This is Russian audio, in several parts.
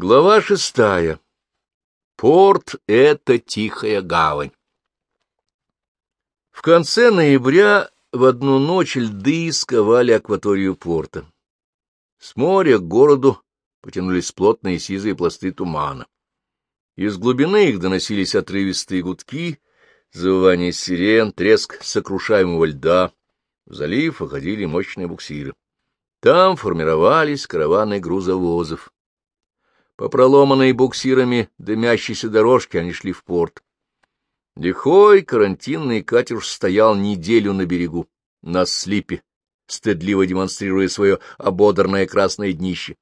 Глава шестая. Порт — это тихая гавань. В конце ноября в одну ночь льды сковали акваторию порта. С моря к городу потянулись плотные сизые пласты тумана. Из глубины их доносились отрывистые гудки, завывание сирен, треск сокрушаемого льда. В залив выходили мощные буксиры. Там формировались караваны грузовозов. По проломанной буксирами дымящейся дорожке они шли в порт. Лихой карантинный катер стоял неделю на берегу, на слипе, стыдливо демонстрируя свое ободранное красное днище.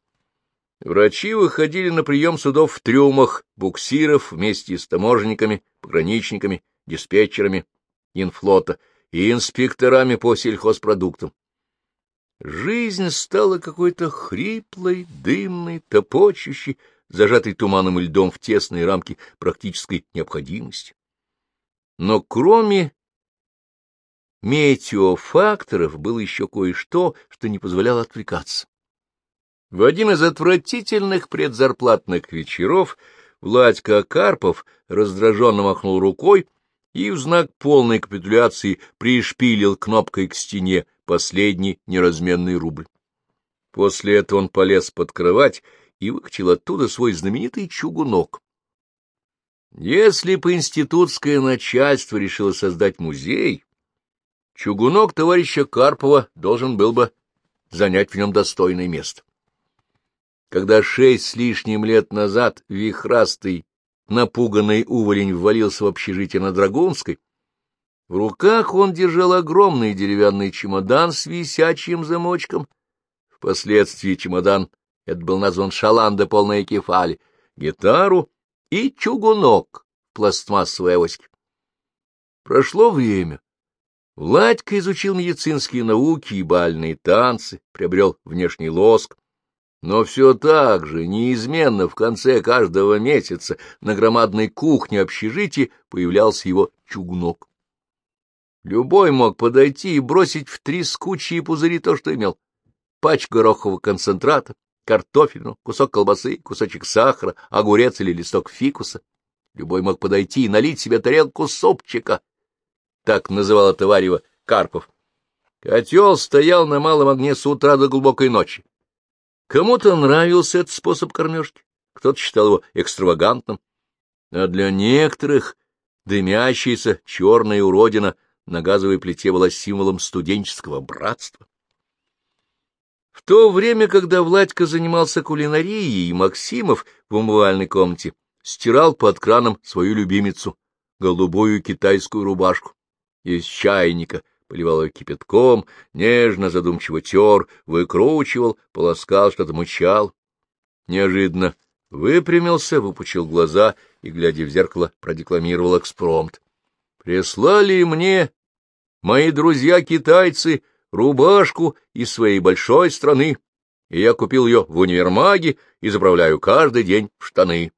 Врачи выходили на прием судов в трюмах, буксиров вместе с таможенниками, пограничниками, диспетчерами инфлота и инспекторами по сельхозпродуктам. Жизнь стала какой-то хриплой, дымной, топочущей, зажатой туманом и льдом в тесные рамки практической необходимости. Но кроме метеофакторов было еще кое-что, что не позволяло отвлекаться. В один из отвратительных предзарплатных вечеров Владька Карпов раздраженно махнул рукой и в знак полной капитуляции пришпилил кнопкой к стене последний неразменный рубль. После этого он полез под кровать и выкатил оттуда свой знаменитый чугунок. Если бы институтское начальство решило создать музей, чугунок товарища Карпова должен был бы занять в нем достойное место. Когда шесть с лишним лет назад вихрастый, напуганный уволень ввалился в общежитие на Драгунской, в руках он держал огромный деревянный чемодан с висячим замочком. Впоследствии чемодан это был назван шаланда полная кефали, гитару и чугунок пластмассовой оськи. Прошло время. Владька изучил медицинские науки и бальные танцы, приобрел внешний лоск, но все так же, неизменно, в конце каждого месяца на громадной кухне общежития появлялся его чугунок. Любой мог подойти и бросить в три скучие пузыри то, что имел. Пачка горохового концентрата, картофельну, кусок колбасы, кусочек сахара, огурец или листок фикуса. Любой мог подойти и налить себе тарелку супчика. Так называл это варево Карпов. Котел стоял на малом огне с утра до глубокой ночи. Кому-то нравился этот способ кормежки, кто-то считал его экстравагантным, а для некоторых дымящаяся черная уродина на газовой плите была символом студенческого братства. В то время, когда Владька занимался кулинарией, и Максимов в умывальной комнате стирал под краном свою любимицу, голубую китайскую рубашку. Из чайника поливал ее кипятком, нежно, задумчиво тер, выкручивал, полоскал, что-то мычал. Неожиданно выпрямился, выпучил глаза и, глядя в зеркало, продекламировал экспромт. «Прислали мне мои друзья-китайцы рубашку из своей большой страны, и я купил ее в универмаге и заправляю каждый день в штаны.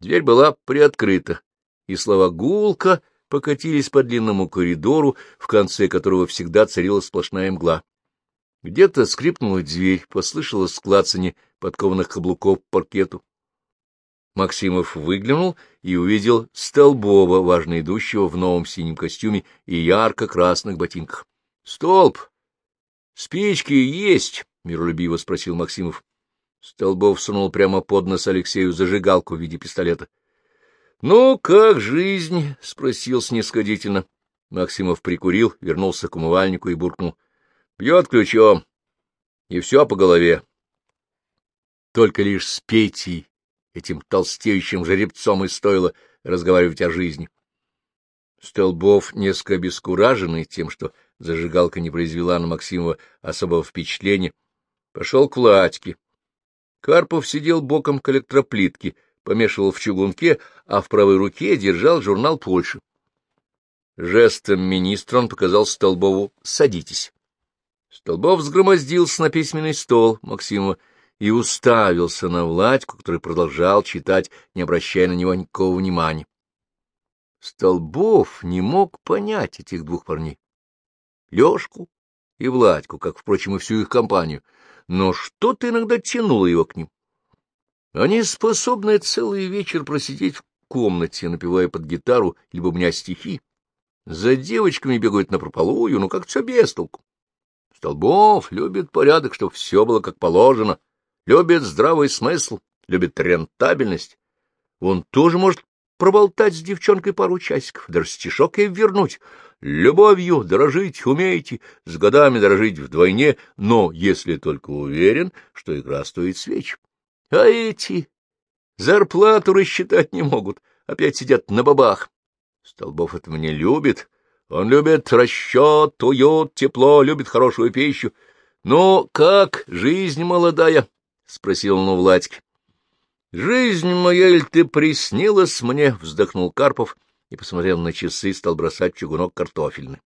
Дверь была приоткрыта, и слова гулка покатились по длинному коридору, в конце которого всегда царила сплошная мгла. Где-то скрипнула дверь, послышалось клацанье подкованных каблуков по паркету. Максимов выглянул и увидел Столбова, важно идущего в новом синем костюме и ярко-красных ботинках. — Столб! Спички есть? — миролюбиво спросил Максимов. Столбов сунул прямо под нос Алексею зажигалку в виде пистолета. — Ну, как жизнь? — спросил снисходительно. Максимов прикурил, вернулся к умывальнику и буркнул. — Бьет ключом. И все по голове. Только лишь с Петей этим толстеющим жеребцом и стоило разговаривать о жизни. Столбов, несколько обескураженный тем, что зажигалка не произвела на Максимова особого впечатления, пошел к Владьке. Карпов сидел боком к электроплитке, помешивал в чугунке, а в правой руке держал журнал Польши. Жестом министра он показал Столбову «Садитесь». Столбов сгромоздился на письменный стол Максимова и уставился на Владьку, который продолжал читать, не обращая на него никакого внимания. Столбов не мог понять этих двух парней. Лёшку и Владьку, как, впрочем, и всю их компанию, но что-то иногда тянуло его к ним. Они способны целый вечер просидеть в комнате, напевая под гитару, либо у меня стихи. За девочками бегают напропалую, ну как все без толку. Столбов любит порядок, чтобы все было как положено, любит здравый смысл, любит рентабельность. Он тоже может проболтать с девчонкой пару часиков, даже стишок ей вернуть. Любовью дорожить умеете, с годами дорожить вдвойне, но если только уверен, что игра стоит свеч. А эти зарплату рассчитать не могут, опять сидят на бабах. Столбов это мне любит. Он любит расчет, уют, тепло, любит хорошую пищу. — Ну, как, жизнь молодая? — спросил он у Владьки. — Жизнь моя, или ты приснилась мне? — вздохнул Карпов и, посмотрел на часы, стал бросать чугунок картофельный.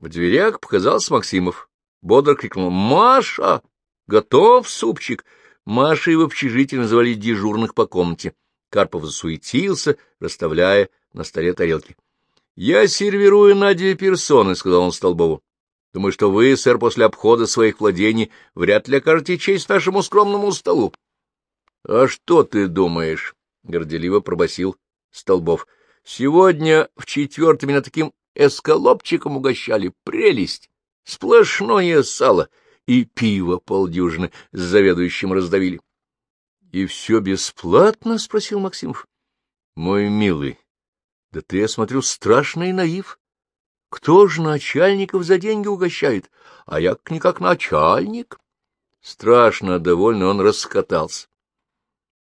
В дверях показался Максимов. Бодро крикнул «Маша! Готов супчик!» Машей в общежитии называли дежурных по комнате. Карпов засуетился, расставляя на столе тарелки. — Я сервирую на две персоны, — сказал он Столбову. — Думаю, что вы, сэр, после обхода своих владений вряд ли окажете честь нашему скромному столу. — А что ты думаешь? — горделиво пробасил Столбов. — Сегодня в четвертый меня таким эскалопчиком угощали. Прелесть! Сплошное сало и пиво полдюжины с заведующим раздавили. — И все бесплатно? — спросил Максимов. — Мой милый, да ты, я смотрю, страшный наив. Кто же начальников за деньги угощает? А я никак начальник. Страшно довольно он раскатался.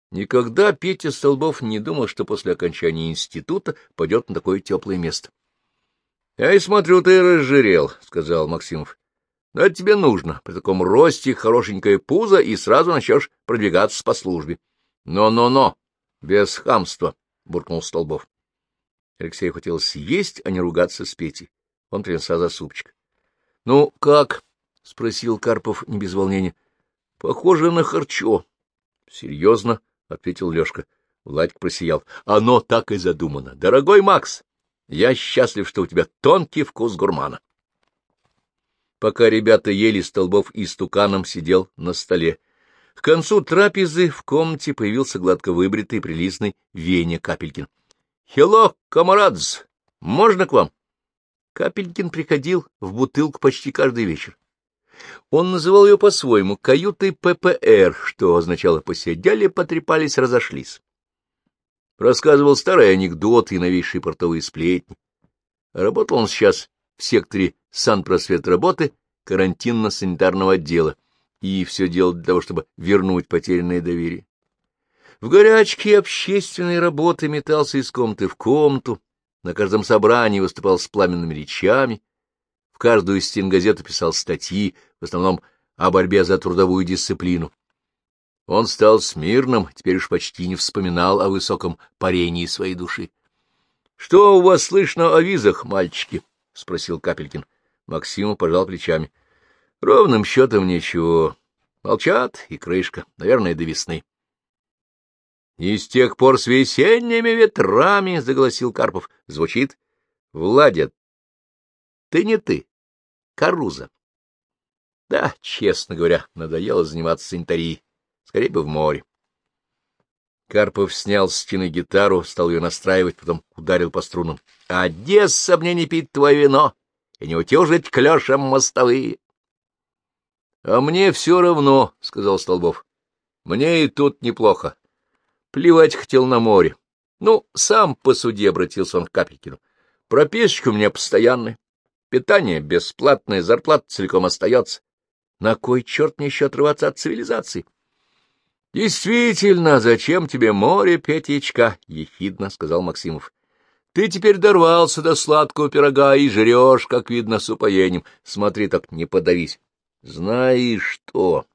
Никогда Петя Столбов не думал, что после окончания института пойдет на такое теплое место. — Я и смотрю, ты разжирел, — сказал Максимов. — Но это тебе нужно. При таком росте хорошенькое пузо, и сразу начнешь продвигаться по службе. Но, но, но, без хамства, — буркнул Столбов. Алексею хотелось съесть, а не ругаться с Петей. Он принялся за супчик. — Ну, как? — спросил Карпов не без волнения. — Похоже на харчо. — Серьезно? — ответил Лешка. Владик просиял. — Оно так и задумано. Дорогой Макс, я счастлив, что у тебя тонкий вкус гурмана. Пока ребята ели, Столбов и стуканом сидел на столе. К концу трапезы в комнате появился гладко выбритый прилизный Веня Капелькин. — Хелло, комарадз, можно к вам? Капелькин приходил в бутылку почти каждый вечер. Он называл ее по-своему каютой ППР, что означало «посидели, потрепались, разошлись». Рассказывал старые анекдоты и новейшие портовые сплетни. Работал он сейчас в секторе санпросветработы карантинно-санитарного отдела, и все делал для того, чтобы вернуть потерянное доверие. В горячке общественной работы метался из комнаты в комнату, на каждом собрании выступал с пламенными речами, каждую стенгазету писал статьи, в основном о борьбе за трудовую дисциплину. Он стал смирным, теперь уж почти не вспоминал о высоком парении своей души. — Что у вас слышно о визах, мальчики? — спросил Капелькин. Максиму пожал плечами. — Ровным счетом ничего. Молчат, и крышка, наверное, до весны. — И с тех пор с весенними ветрами, — заголосил Карпов. — Звучит? — Владя, ты не ты. Каруза. Да, честно говоря, надоело заниматься санитарией. Скорее бы в море. Карпов снял с стены гитару, стал ее настраивать, потом ударил по струнам. — Одесса мне не пить твое вино и не утюжить клешем мостовые. — А мне все равно, — сказал Столбов. — Мне и тут неплохо. Плевать хотел на море. Ну, сам по суде обратился он к Капелькину. Прописочка у меня постоянная. Питание бесплатное, зарплата целиком остается. На кой черт мне еще отрываться от цивилизации? — Действительно, зачем тебе море, Петечка? — ехидно сказал Максимов. — Ты теперь дорвался до сладкого пирога и жрешь, как видно, с упоением. Смотри, так не подавись. — Знаешь что?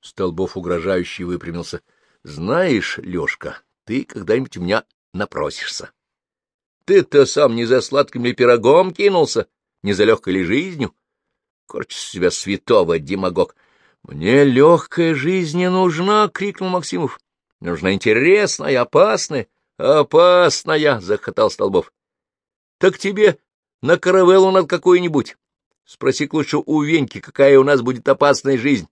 Столбов угрожающе выпрямился. — Знаешь, Лешка, ты когда-нибудь у меня напросишься. Ты-то сам не за сладким ли пирогом кинулся, не за легкой ли жизнью? Корчишь себя святого, демагог. — Мне легкая жизнь не нужна, — крикнул Максимов. — Нужна интересная, опасная. — Опасная, — захотал Столбов. — Так тебе на каравеллу надо какую-нибудь. Спроси лучше у Веньки, какая у нас будет опасная жизнь.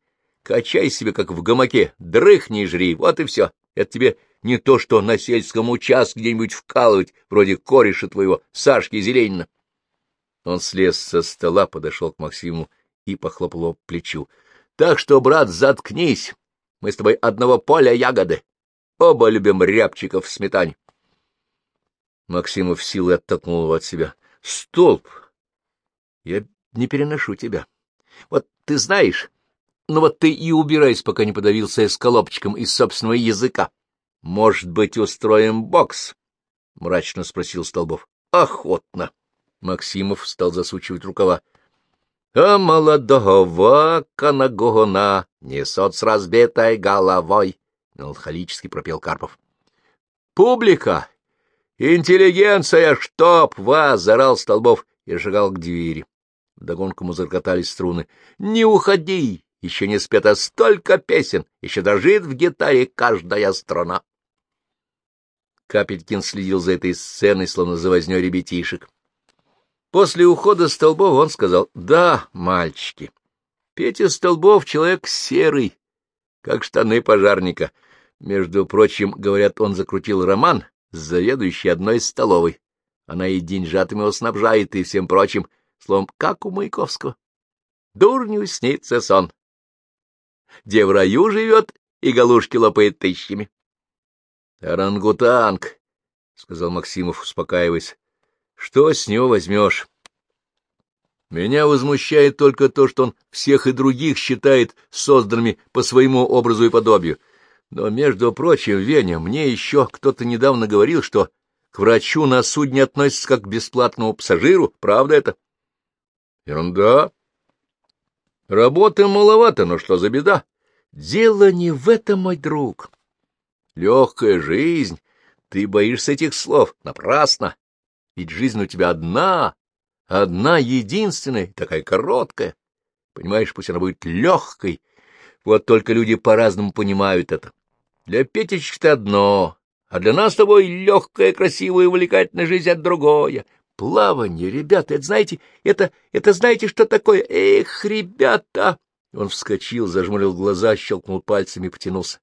Качай себе, как в гамаке, дрыхни и жри, вот и все. Это тебе не то, что на сельском участке где-нибудь вкалывать, вроде кореша твоего, Сашки Зеленина. Он слез со стола, подошел к Максиму и похлопал его плечу. — Так что, брат, заткнись. Мы с тобой одного поля ягоды. Оба любим рябчиков в сметане. Максимов силой оттолкнул его от себя. — Столб! Я не переношу тебя. Вот ты знаешь, ну вот ты и убирайся, пока не подавился эскалопчиком из собственного языка. — Может быть, устроим бокс? — мрачно спросил Столбов. — Охотно. Максимов стал засучивать рукава. — А молодого канагогона несет с разбитой головой, — меланхолически пропел Карпов. — Публика! Интеллигенция, чтоб вас! — зарал Столбов и шагал к двери. Вдогонку ему заркотались струны. — Не уходи! Еще не спето столько песен, еще дрожит в гитаре каждая страна. Капелькин следил за этой сценой, словно за вознёй ребятишек. После ухода Столбова он сказал, «Да, мальчики, Петя Столбов — человек серый, как штаны пожарника. Между прочим, говорят, он закрутил роман с заведующей одной столовой. Она и деньжатами его снабжает, и всем прочим, словом, как у Маяковского. Дурню снится сон где в раю живет и галушки лопает тысячами. — Орангутанг, — сказал Максимов, успокаиваясь, — что с него возьмешь? Меня возмущает только то, что он всех и других считает созданными по своему образу и подобию. Но, между прочим, Веня, мне еще кто-то недавно говорил, что к врачу на судне относятся как к бесплатному пассажиру. Правда это? Ерунда. Работы маловато, но что за беда? Дело не в этом, мой друг. Легкая жизнь. Ты боишься этих слов. Напрасно. Ведь жизнь у тебя одна, одна единственная, такая короткая. Понимаешь, пусть она будет легкой. Вот только люди по-разному понимают это. Для Петечки-то одно, а для нас с тобой легкая, красивая, увлекательная жизнь — это другое. Плавание, ребята, это знаете, это, это знаете, что такое? Эх, ребята! Он вскочил, зажмурил глаза, щелкнул пальцами и потянулся.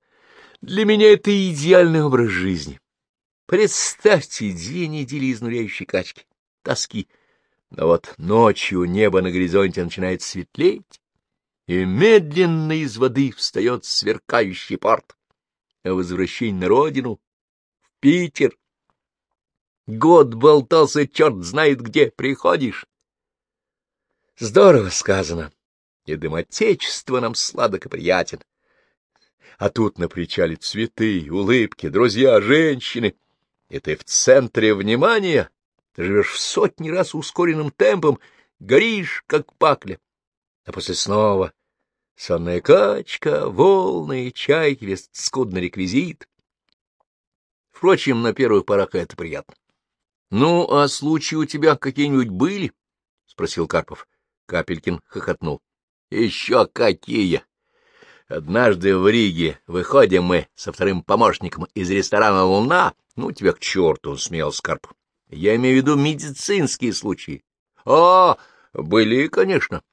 Для меня это идеальный образ жизни. Представьте две недели изнуряющей качки, тоски. Но вот ночью небо на горизонте начинает светлеть, и медленно из воды встает сверкающий порт. А возвращение на родину, в Питер, Год болтался, черт знает где, приходишь. Здорово сказано. И дым отечества нам сладок и приятен. А тут на причале цветы, улыбки, друзья, женщины. И ты в центре внимания. Ты живешь в сотни раз ускоренным темпом, горишь, как пакля. А после снова сонная качка, волны, чайки, весь скудный реквизит. Впрочем, на первых порах это приятно. — Ну, а случаи у тебя какие-нибудь были? — спросил Карпов. Капелькин хохотнул. — Еще какие! Однажды в Риге выходим мы со вторым помощником из ресторана «Луна». Ну, тебя к черту, — он смеялся Карпов. Я имею в виду медицинские случаи. — А, были, конечно.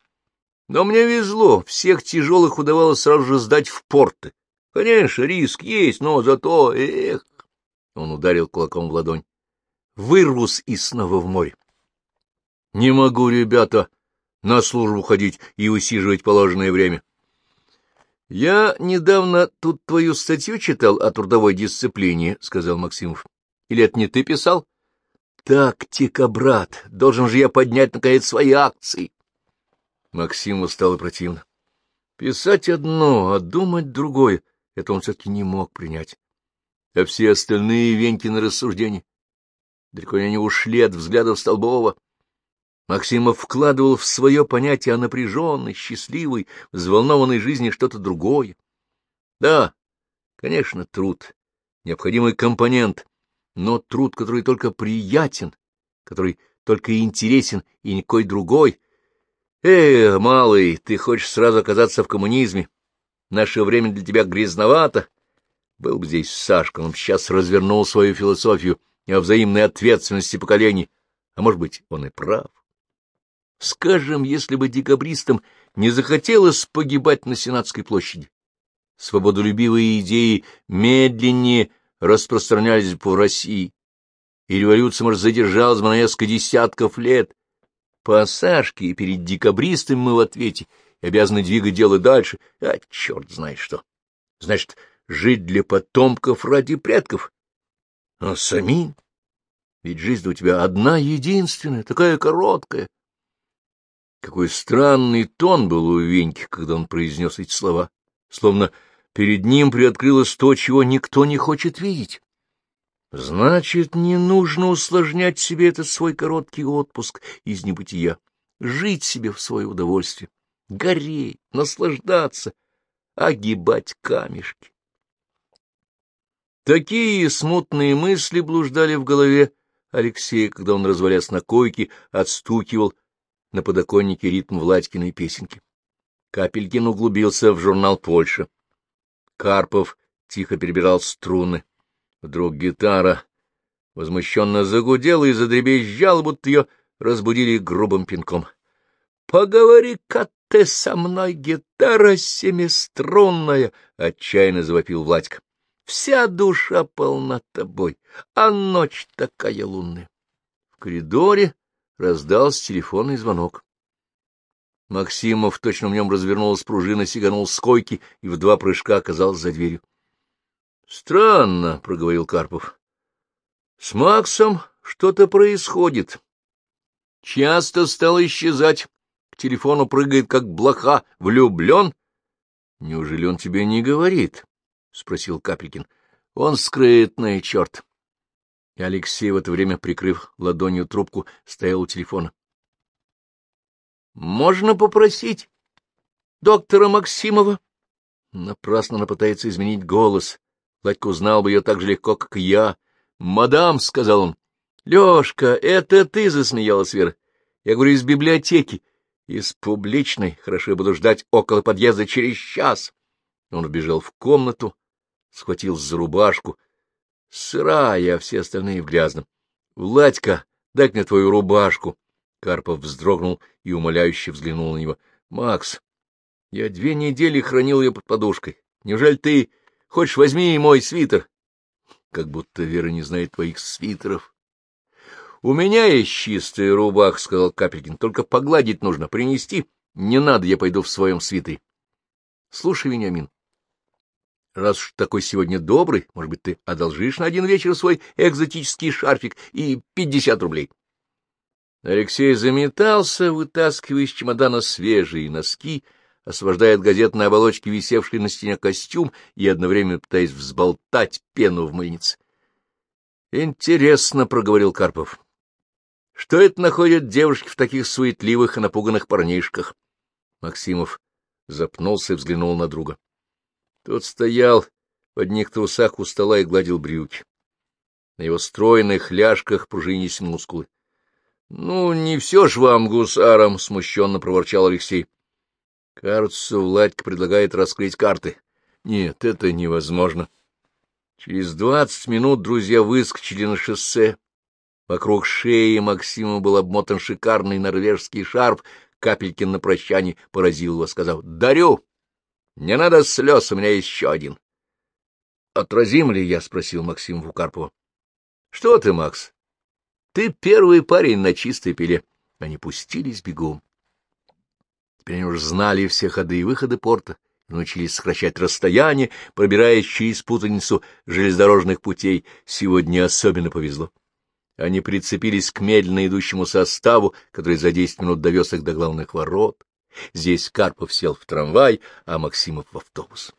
Но мне везло, всех тяжелых удавалось сразу же сдать в порты. Конечно, риск есть, но зато, эх... Он ударил кулаком в ладонь вырвусь и снова в море. Не могу, ребята, на службу ходить и усиживать положенное время. Я недавно тут твою статью читал о трудовой дисциплине, — сказал Максимов. Или это не ты писал? Тактика, брат, должен же я поднять, наконец, свои акции. Максиму стало противно. Писать одно, а думать другое — это он все-таки не мог принять. А все остальные Венькины рассуждения Далеко они ушли от взглядов Столбова. Максимов вкладывал в свое понятие о напряженной, счастливой, взволнованной жизни что-то другое. Да, конечно, труд — необходимый компонент, но труд, который только приятен, который только интересен и никакой другой. Эй, малый, ты хочешь сразу оказаться в коммунизме? Наше время для тебя грязновато. Был бы здесь Сашка, он сейчас развернул свою философию — о взаимной ответственности поколений, а может быть, он и прав. Скажем, если бы декабристам не захотелось погибать на Сенатской площади. Свободолюбивые идеи медленнее распространялись по России, и революция, может, задержалась бы на несколько десятков лет. По Сашке и перед декабристами мы в ответе и обязаны двигать дело дальше. А черт знает что. Значит, жить для потомков ради предков. А самим? Ведь жизнь у тебя одна единственная, такая короткая. Какой странный тон был у Веньки, когда он произнес эти слова, словно перед ним приоткрылось то, чего никто не хочет видеть. Значит, не нужно усложнять себе этот свой короткий отпуск из небытия, жить себе в свое удовольствие, гореть, наслаждаться, огибать камешки. Такие смутные мысли блуждали в голове Алексея, когда он, развалясь на койке, отстукивал на подоконнике ритм Владькиной песенки. Капелькин углубился в журнал «Польша». Карпов тихо перебирал струны. Вдруг гитара возмущенно загудела и задребезжала, будто ее разбудили грубым пинком. — Поговори-ка ты со мной, гитара семиструнная! — отчаянно завопил Владька. — Вся душа полна тобой, а ночь такая лунная. В коридоре раздался телефонный звонок. Максимов, точно в нем развернулась пружина, сиганул с койки и в два прыжка оказался за дверью. — Странно, — проговорил Карпов. — С Максом что-то происходит. Часто стал исчезать. К телефону прыгает, как блоха. Влюблен? — Неужели он тебе не говорит? — спросил Капелькин. — Он скрытный, черт. И Алексей в это время, прикрыв ладонью трубку, стоял у телефона. — Можно попросить доктора Максимова? Напрасно она пытается изменить голос. Владька узнал бы ее так же легко, как я. «Мадам», — сказал он. «Лешка, это ты?» — засмеялась Вера. «Я говорю, из библиотеки. Из публичной. Хорошо, буду ждать около подъезда через час». Он вбежал в комнату, схватил за рубашку. Сырая, а все остальные в грязном. «Владька, дай мне твою рубашку». Карпов вздрогнул и умоляюще взглянул на него. «Макс, я две недели хранил ее под подушкой. Неужели ты Хочешь, возьми мой свитер. Как будто Вера не знает твоих свитеров. — У меня есть чистая рубах, — сказал Капелькин. — Только погладить нужно, принести. Не надо, я пойду в своем свитере. — Слушай, Вениамин, раз уж такой сегодня добрый, может быть, ты одолжишь на один вечер свой экзотический шарфик и пятьдесят рублей. Алексей заметался, вытаскивая из чемодана свежие носки, — освобождая от газетной оболочки висевший на стене костюм и одновременно пытаясь взболтать пену в мыльнице. — Интересно, — проговорил Карпов. — Что это находят девушки в таких суетливых и напуганных парнишках? Максимов запнулся и взглянул на друга. Тот стоял в одних трусах у стола и гладил брюки. На его стройных ляжках пружинись мускулы. — Ну, не все ж вам, гусарам, — смущенно проворчал Алексей. Кажется, Владька предлагает раскрыть карты. Нет, это невозможно. Через двадцать минут друзья выскочили на шоссе. Вокруг шеи Максима был обмотан шикарный норвежский шарф. Капелькин на прощание поразил его, сказав, «Дарю! Не надо слез, у меня еще один». «Отразим ли я?» — спросил Максим Вукарпова. «Что ты, Макс? Ты первый парень на чистой пиле». Они пустились бегом. Теперь они уже знали все ходы и выходы порта научились сокращать расстояние, пробираясь через путаницу железнодорожных путей. Сегодня особенно повезло. Они прицепились к медленно идущему составу, который за десять минут довез их до главных ворот. Здесь Карпов сел в трамвай, а Максимов в автобус.